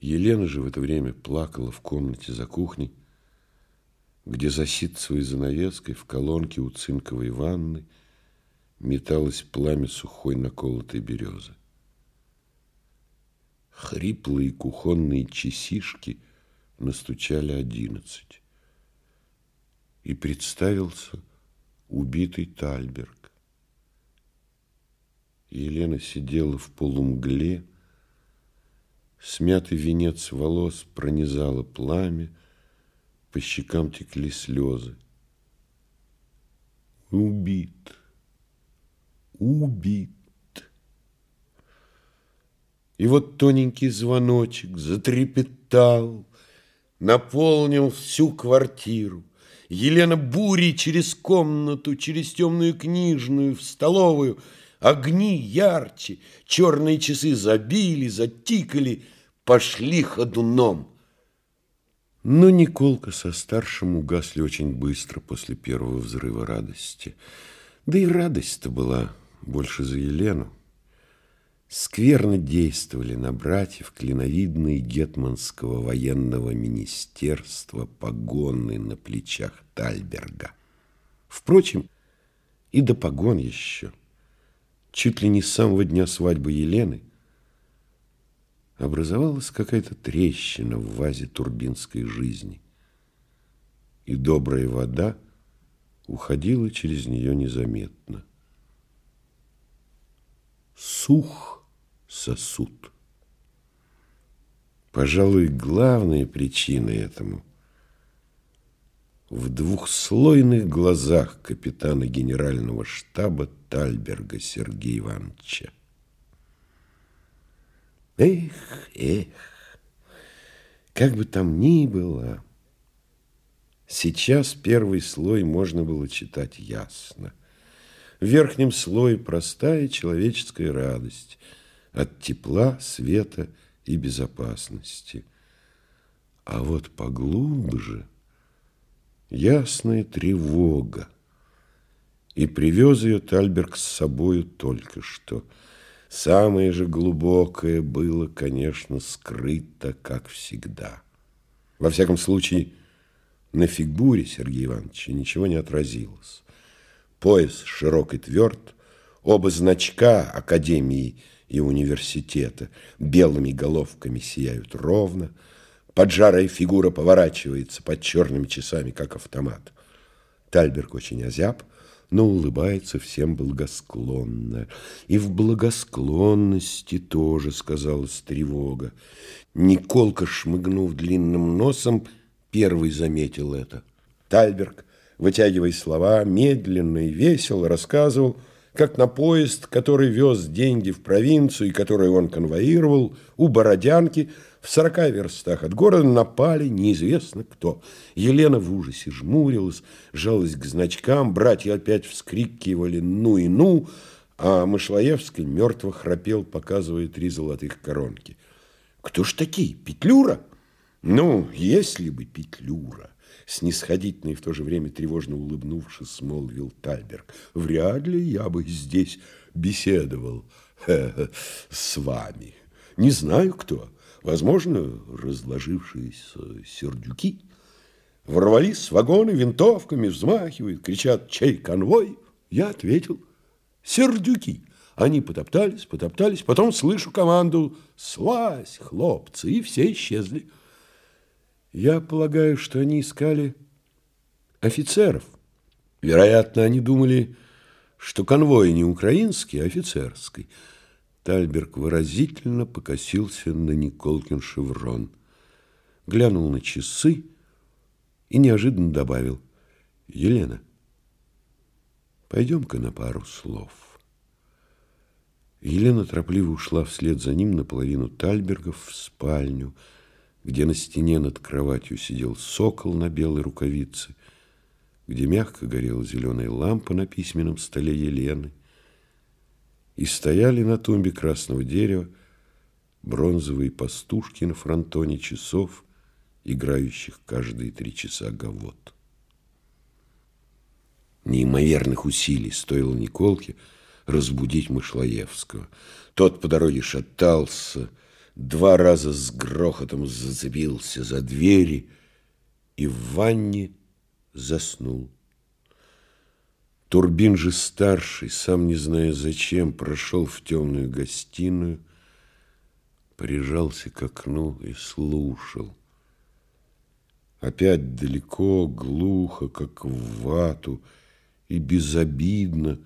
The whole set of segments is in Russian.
Елена же в это время плакала в комнате за кухней, где за ситцевой занавеской в колонке у цинковой ванны металось пламя сухой наколотой березы. Хриплые кухонные часишки настучали одиннадцать. И представился убитый Тальберг. Елена сидела в полумгле, смятый венец волос пронизало пламя, по щекам текли слезы. Убит, убит. И вот тоненький звоночек затрепетал, наполнил всю квартиру. Елена бурей через комнату, через темную книжную, в столовую. Огни ярче, черные часы забили, затикали, пошли ходуном. Но Николка со старшим угасли очень быстро после первого взрыва радости. Да и радость-то была больше за Елену скверно действовали на братьев клиновидные гетманского военного министерства погоны на плечах Тальберга. Впрочем, и до погон еще, чуть ли не с самого дня свадьбы Елены, образовалась какая-то трещина в вазе турбинской жизни, и добрая вода уходила через нее незаметно. Сух сосуд. Пожалуй, главная причина этому в двухслойных глазах капитана генерального штаба Тальберга Сергея Ивановича. Эх, эх, как бы там ни было, сейчас первый слой можно было читать ясно. В верхнем слое простая человеческая радость – от тепла, света и безопасности. А вот поглубже ясная тревога. И привез ее Тальберг с собою только что. Самое же глубокое было, конечно, скрыто, как всегда. Во всяком случае, на фигуре Сергея Ивановича ничего не отразилось. Пояс широкий тверд, оба значка Академии – и университета. Белыми головками сияют ровно. Поджарая фигура поворачивается под черными часами, как автомат. Тальберг очень озяб, но улыбается всем благосклонно. И в благосклонности тоже сказалась тревога. Николка, шмыгнув длинным носом, первый заметил это. Тальберг, вытягивая слова, медленно и весело рассказывал, как на поезд, который вез деньги в провинцию и который он конвоировал, у Бородянки в сорока верстах от города напали неизвестно кто. Елена в ужасе жмурилась, жалась к значкам, братья опять вскрикивали «ну и ну», а Мышлоевский мертво храпел, показывая три золотых коронки. «Кто ж такие? Петлюра?» «Ну, если бы Петлюра!» снисходительно и в то же время тревожно улыбнувшись, молвил Тальберг. «Вряд ли я бы здесь беседовал с вами. Не знаю кто. Возможно, разложившиеся сердюки. Ворвались с вагоны винтовками, взмахивают, кричат «Чей конвой?» Я ответил «Сердюки». Они потоптались, потоптались, потом слышу команду «Слазь, хлопцы!» и все исчезли. Я полагаю, что они искали офицеров. Вероятно, они думали, что конвой не украинский, а офицерский. Тальберг выразительно покосился на Николкин шеврон, глянул на часы и неожиданно добавил, «Елена, пойдем-ка на пару слов». Елена торопливо ушла вслед за ним наполовину Тальбергов в спальню, где на стене над кроватью сидел сокол на белой рукавице, где мягко горела зеленая лампа на письменном столе Елены, и стояли на тумбе красного дерева бронзовые пастушки на фронтоне часов, играющих каждые три часа гавот. Неимоверных усилий стоило Николке разбудить Мышлоевского. Тот по дороге шатался, два раза с грохотом зацепился за двери и в ванне заснул. Турбин же старший, сам не зная зачем, прошел в темную гостиную, прижался к окну и слушал. Опять далеко, глухо, как в вату, и безобидно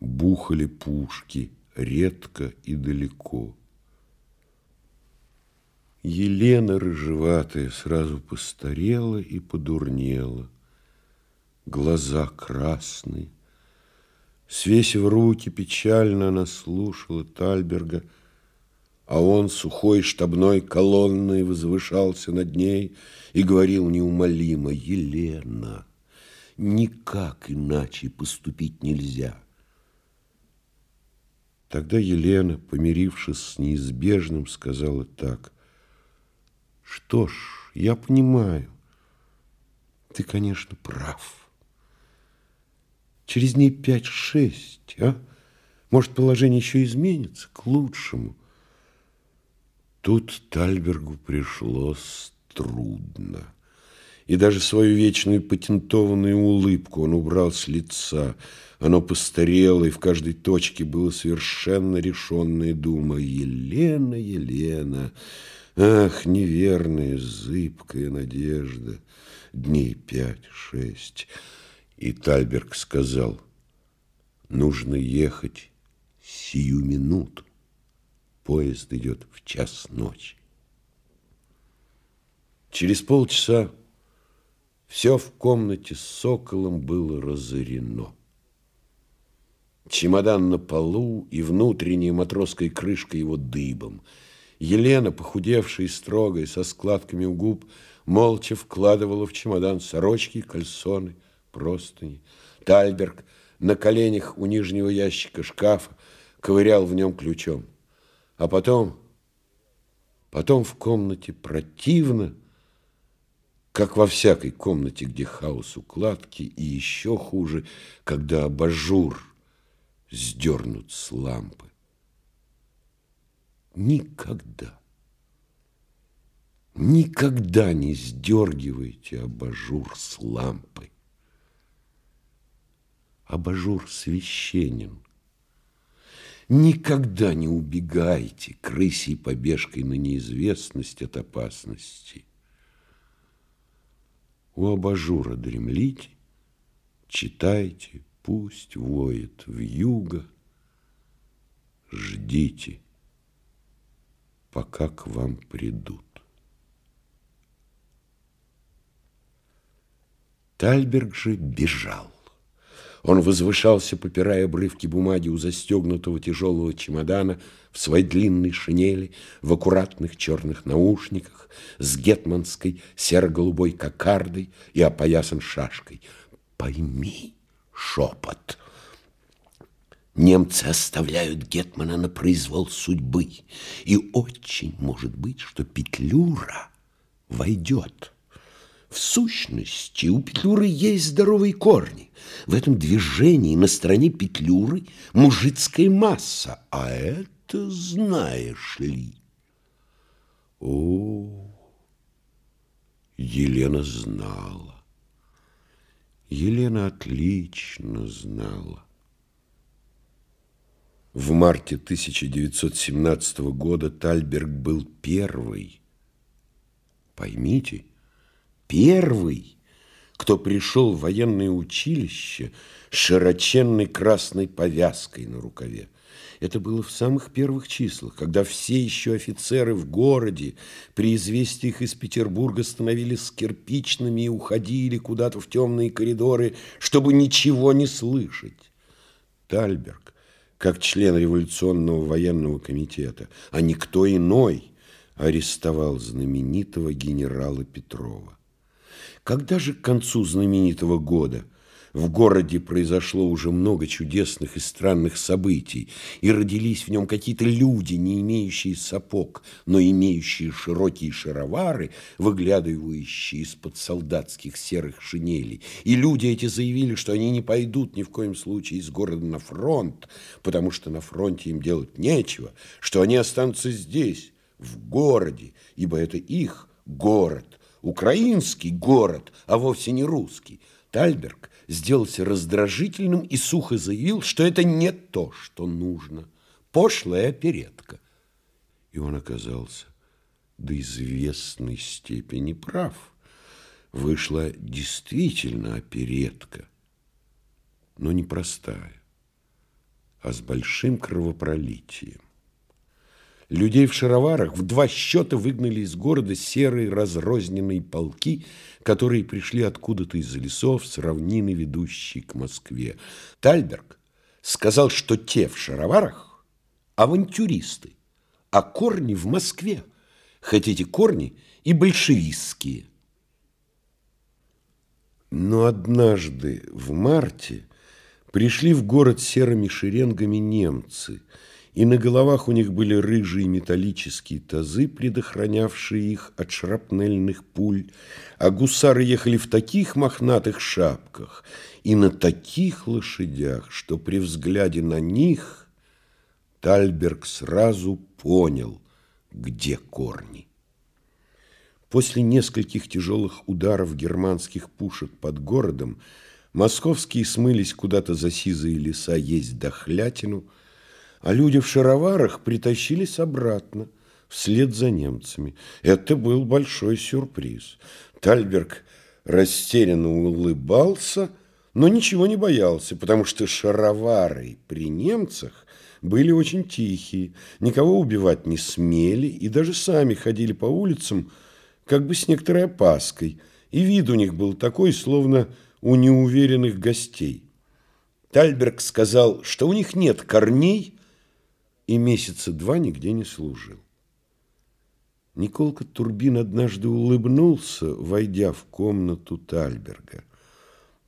бухали пушки, редко и далеко. Елена рыжеватая сразу постарела и подурнела. Глаза красные. Свесив руки, печально она слушала Тальберга, а он сухой штабной колонной возвышался над ней и говорил неумолимо, «Елена, никак иначе поступить нельзя». Тогда Елена, помирившись с неизбежным, сказала так – что ж, я понимаю. Ты, конечно, прав. Через дней пять-шесть, а? Может, положение еще изменится к лучшему. Тут Тальбергу пришлось трудно. И даже свою вечную патентованную улыбку он убрал с лица. Оно постарело, и в каждой точке было совершенно решенная дума. Елена, Елена... Ах, неверная, зыбкая надежда, дней пять-шесть. И Тальберг сказал, нужно ехать сию минуту. Поезд идет в час ночи. Через полчаса все в комнате с соколом было разорено. Чемодан на полу и внутренняя матросской крышка его дыбом – Елена, похудевшая и строгая, со складками у губ, молча вкладывала в чемодан сорочки, кальсоны, простыни. Тальберг на коленях у нижнего ящика шкафа ковырял в нем ключом. А потом, потом в комнате противно, как во всякой комнате, где хаос укладки, и еще хуже, когда абажур сдернут с лампы. Никогда, никогда не сдергивайте абажур с лампы. Абажур священен. Никогда не убегайте крысей побежкой на неизвестность от опасности. У абажура дремлите, читайте, пусть воет в юго, ждите пока к вам придут. Тальберг же бежал. Он возвышался, попирая обрывки бумаги у застегнутого тяжелого чемодана в своей длинной шинели, в аккуратных черных наушниках, с гетманской серо-голубой кокардой и опоясан шашкой. «Пойми, шепот!» Немцы оставляют Гетмана на произвол судьбы, и очень может быть, что Петлюра войдет. В сущности, у Петлюры есть здоровые корни. В этом движении на стороне Петлюры мужицкая масса, а это знаешь ли. О, Елена знала. Елена отлично знала. В марте 1917 года Тальберг был первый, поймите, первый, кто пришел в военное училище с широченной красной повязкой на рукаве. Это было в самых первых числах, когда все еще офицеры в городе при известиях из Петербурга становились кирпичными и уходили куда-то в темные коридоры, чтобы ничего не слышать. Тальберг как член революционного военного комитета, а никто иной арестовал знаменитого генерала Петрова. Когда же к концу знаменитого года – в городе произошло уже много чудесных и странных событий, и родились в нем какие-то люди, не имеющие сапог, но имеющие широкие шаровары, выглядывающие из-под солдатских серых шинелей. И люди эти заявили, что они не пойдут ни в коем случае из города на фронт, потому что на фронте им делать нечего, что они останутся здесь, в городе, ибо это их город, украинский город, а вовсе не русский. Тальберг сделался раздражительным и сухо заявил, что это не то, что нужно. Пошлая оперетка. И он оказался до известной степени прав. Вышла действительно оперетка, но не простая, а с большим кровопролитием. Людей в шароварах в два счета выгнали из города серые разрозненные полки, которые пришли откуда-то из лесов с равнины, ведущей к Москве. Тальберг сказал, что те в шароварах – авантюристы, а корни в Москве, хоть эти корни и большевистские. Но однажды в марте пришли в город серыми шеренгами немцы – и на головах у них были рыжие металлические тазы, предохранявшие их от шрапнельных пуль, а гусары ехали в таких мохнатых шапках и на таких лошадях, что при взгляде на них Тальберг сразу понял, где корни. После нескольких тяжелых ударов германских пушек под городом московские смылись куда-то за сизые леса есть дохлятину – а люди в шароварах притащились обратно, вслед за немцами. Это был большой сюрприз. Тальберг растерянно улыбался, но ничего не боялся, потому что шаровары при немцах были очень тихие, никого убивать не смели и даже сами ходили по улицам как бы с некоторой опаской, и вид у них был такой, словно у неуверенных гостей. Тальберг сказал, что у них нет корней, и месяца два нигде не служил. Николка Турбин однажды улыбнулся, войдя в комнату Тальберга.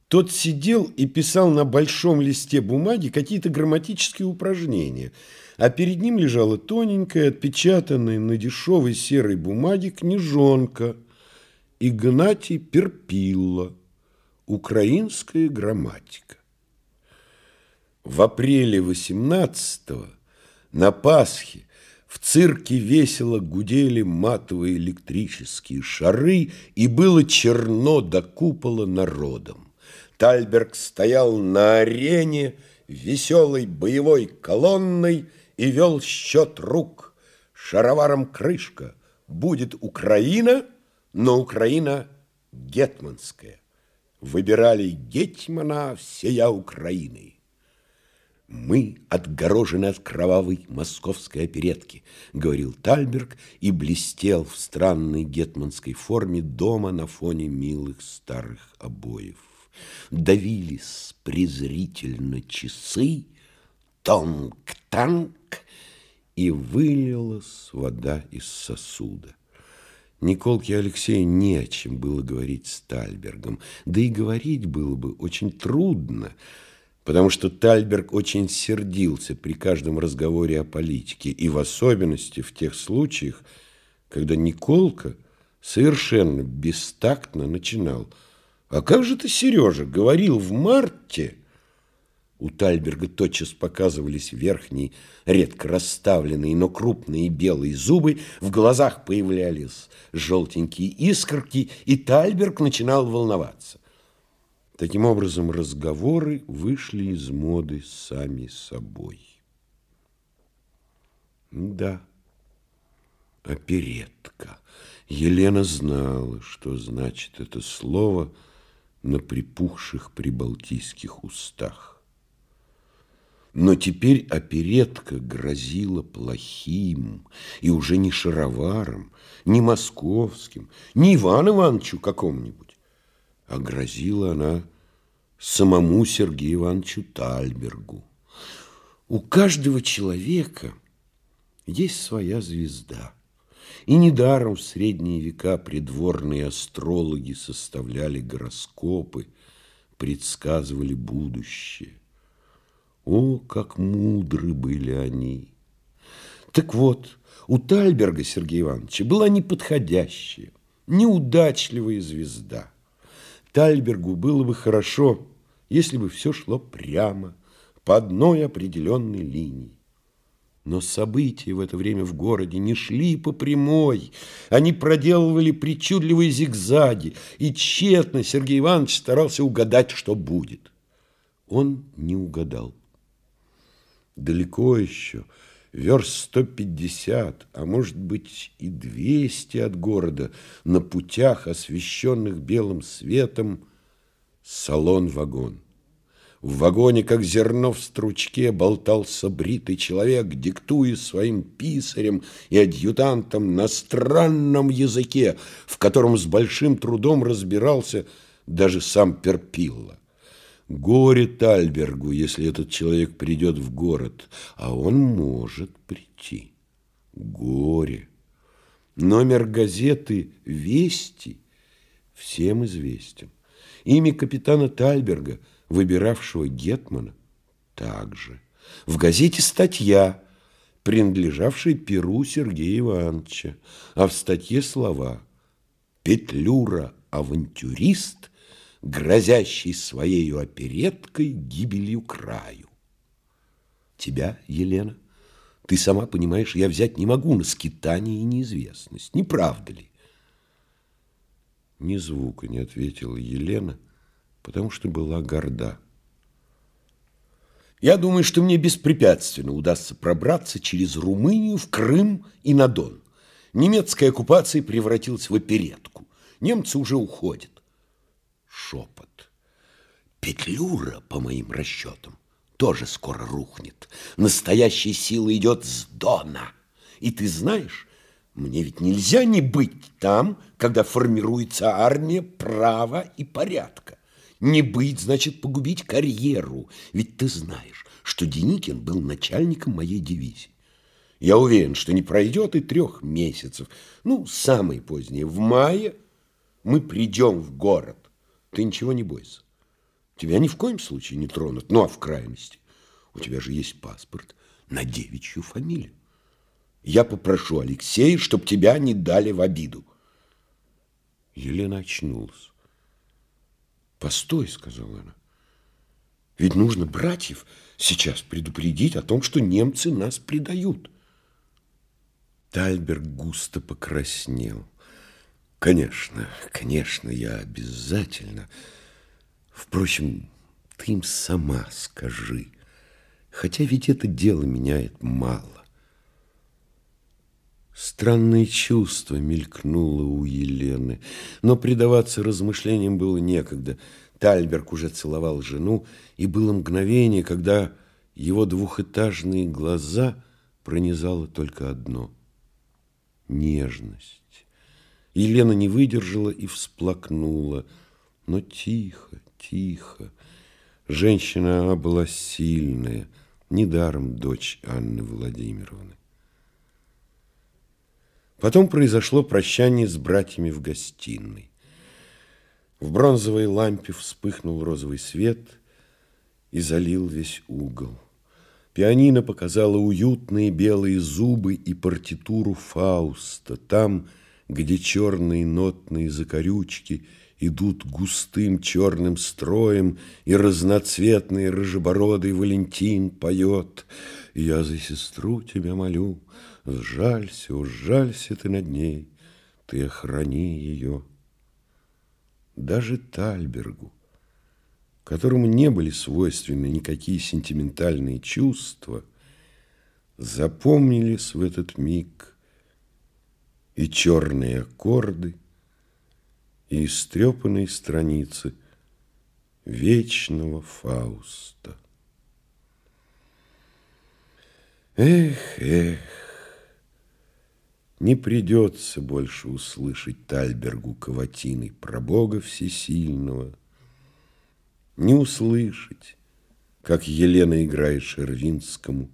Тот сидел и писал на большом листе бумаги какие-то грамматические упражнения, а перед ним лежала тоненькая, отпечатанная на дешевой серой бумаге книжонка Игнатий Перпилла «Украинская грамматика». В апреле 18-го на Пасхе в цирке весело гудели матовые электрические шары, и было черно до купола народом. Тальберг стоял на арене веселой боевой колонной и вел счет рук. Шароваром крышка. Будет Украина, но Украина гетманская. Выбирали гетьмана всея Украины. «Мы отгорожены от кровавой московской оперетки», — говорил Тальберг и блестел в странной гетманской форме дома на фоне милых старых обоев. Давились презрительно часы, тонк-танк, и вылилась вода из сосуда. Николке Алексею не о чем было говорить с Тальбергом, да и говорить было бы очень трудно, потому что Тальберг очень сердился при каждом разговоре о политике, и в особенности в тех случаях, когда Николка совершенно бестактно начинал «А как же ты, Сережа, говорил в марте?» У Тальберга тотчас показывались верхние, редко расставленные, но крупные белые зубы, в глазах появлялись желтенькие искорки, и Тальберг начинал волноваться. Таким образом, разговоры вышли из моды сами собой. Да, оперетка. Елена знала, что значит это слово на припухших прибалтийских устах. Но теперь оперетка грозила плохим, и уже не шароваром, не московским, не Иван Ивановичу какому-нибудь, а грозила она самому Сергею Ивановичу Тальбергу. У каждого человека есть своя звезда. И недаром в средние века придворные астрологи составляли гороскопы, предсказывали будущее. О, как мудры были они! Так вот, у Тальберга Сергея Ивановича была неподходящая, неудачливая звезда. Тальбергу было бы хорошо, если бы все шло прямо, по одной определенной линии. Но события в это время в городе не шли по прямой. Они проделывали причудливые зигзаги, и тщетно Сергей Иванович старался угадать, что будет. Он не угадал. Далеко еще, верст 150, а может быть и 200 от города, на путях, освещенных белым светом, салон-вагон. В вагоне, как зерно в стручке, болтался бритый человек, диктуя своим писарем и адъютантом на странном языке, в котором с большим трудом разбирался даже сам Перпилла. Горе Тальбергу, если этот человек придет в город, а он может прийти. Горе. Номер газеты «Вести» всем известен. Имя капитана Тальберга – выбиравшего Гетмана, также. В газете статья, принадлежавшая Перу Сергея Ивановича, а в статье слова «Петлюра-авантюрист, грозящий своей опереткой гибелью краю». Тебя, Елена, ты сама понимаешь, я взять не могу на скитание и неизвестность. Не правда ли? Ни звука не ответила Елена, — потому что была горда. Я думаю, что мне беспрепятственно удастся пробраться через Румынию в Крым и на Дон. Немецкая оккупация превратилась в оперетку. Немцы уже уходят. Шепот. Петлюра, по моим расчетам, тоже скоро рухнет. Настоящая сила идет с Дона. И ты знаешь, мне ведь нельзя не быть там, когда формируется армия права и порядка. Не быть, значит, погубить карьеру. Ведь ты знаешь, что Деникин был начальником моей дивизии. Я уверен, что не пройдет и трех месяцев. Ну, самое позднее, в мае мы придем в город. Ты ничего не бойся. Тебя ни в коем случае не тронут. Ну, а в крайности, у тебя же есть паспорт на девичью фамилию. Я попрошу Алексея, чтобы тебя не дали в обиду. Елена очнулась. «Постой», — сказала она. «Ведь нужно братьев сейчас предупредить о том, что немцы нас предают». Тальберг густо покраснел. «Конечно, конечно, я обязательно. Впрочем, ты им сама скажи, хотя ведь это дело меняет мало». Странное чувство мелькнуло у Елены, но предаваться размышлениям было некогда. Тальберг уже целовал жену, и было мгновение, когда его двухэтажные глаза пронизало только одно — нежность. Елена не выдержала и всплакнула, но тихо, тихо. Женщина она была сильная, недаром дочь Анны Владимировны. Потом произошло прощание с братьями в гостиной. В бронзовой лампе вспыхнул розовый свет и залил весь угол. Пианино показало уютные белые зубы и партитуру Фауста, там, где черные нотные закорючки идут густым черным строем, и разноцветный рыжебородый Валентин поет «Я за сестру тебя молю, Сжалься, ужалься ты над ней, ты охрани ее. Даже Тальбергу, которому не были свойственны никакие сентиментальные чувства, запомнились в этот миг и черные аккорды, и истрепанные страницы вечного Фауста. Эх, эх, не придется больше услышать Тальбергу Каватиной про Бога Всесильного, не услышать, как Елена играет Шервинскому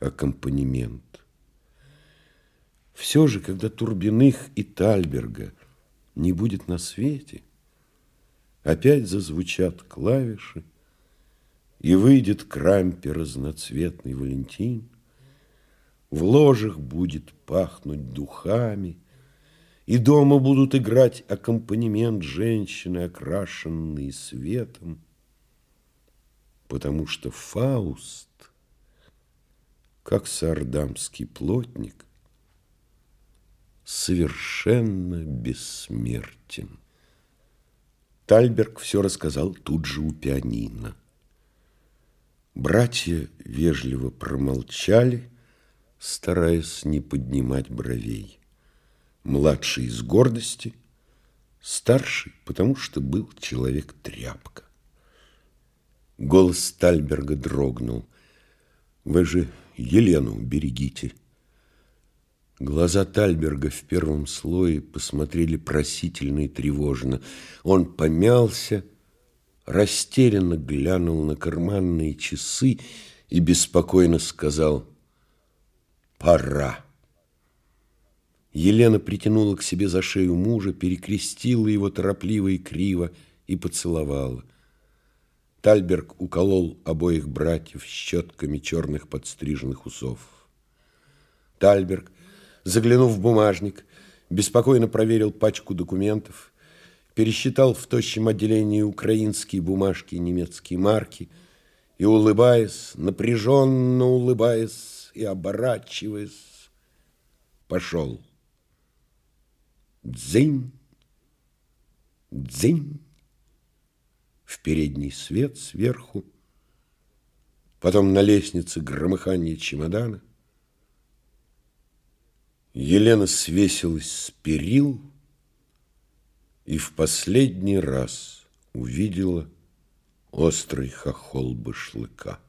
аккомпанемент. Все же, когда Турбиных и Тальберга не будет на свете, опять зазвучат клавиши, и выйдет к рампе разноцветный Валентин, в ложах будет пахнуть духами, И дома будут играть аккомпанемент женщины, окрашенные светом, Потому что Фауст как сардамский плотник, совершенно бессмертен. Тальберг все рассказал тут же у пианино. Братья вежливо промолчали, стараясь не поднимать бровей. Младший из гордости, старший, потому что был человек-тряпка. Голос Тальберга дрогнул. «Вы же Елену берегите!» Глаза Тальберга в первом слое посмотрели просительно и тревожно. Он помялся, растерянно глянул на карманные часы и беспокойно сказал «Пора». Елена притянула к себе за шею мужа, перекрестила его торопливо и криво и поцеловала. Тальберг уколол обоих братьев щетками черных подстриженных усов. Тальберг Заглянув в бумажник, беспокойно проверил пачку документов, пересчитал в тощем отделении украинские бумажки и немецкие марки и, улыбаясь, напряженно улыбаясь и оборачиваясь, пошел. Дзынь, дзынь, в передний свет сверху, потом на лестнице громыхание чемодана — Елена свесилась с перил и в последний раз увидела острый хохол башлыка.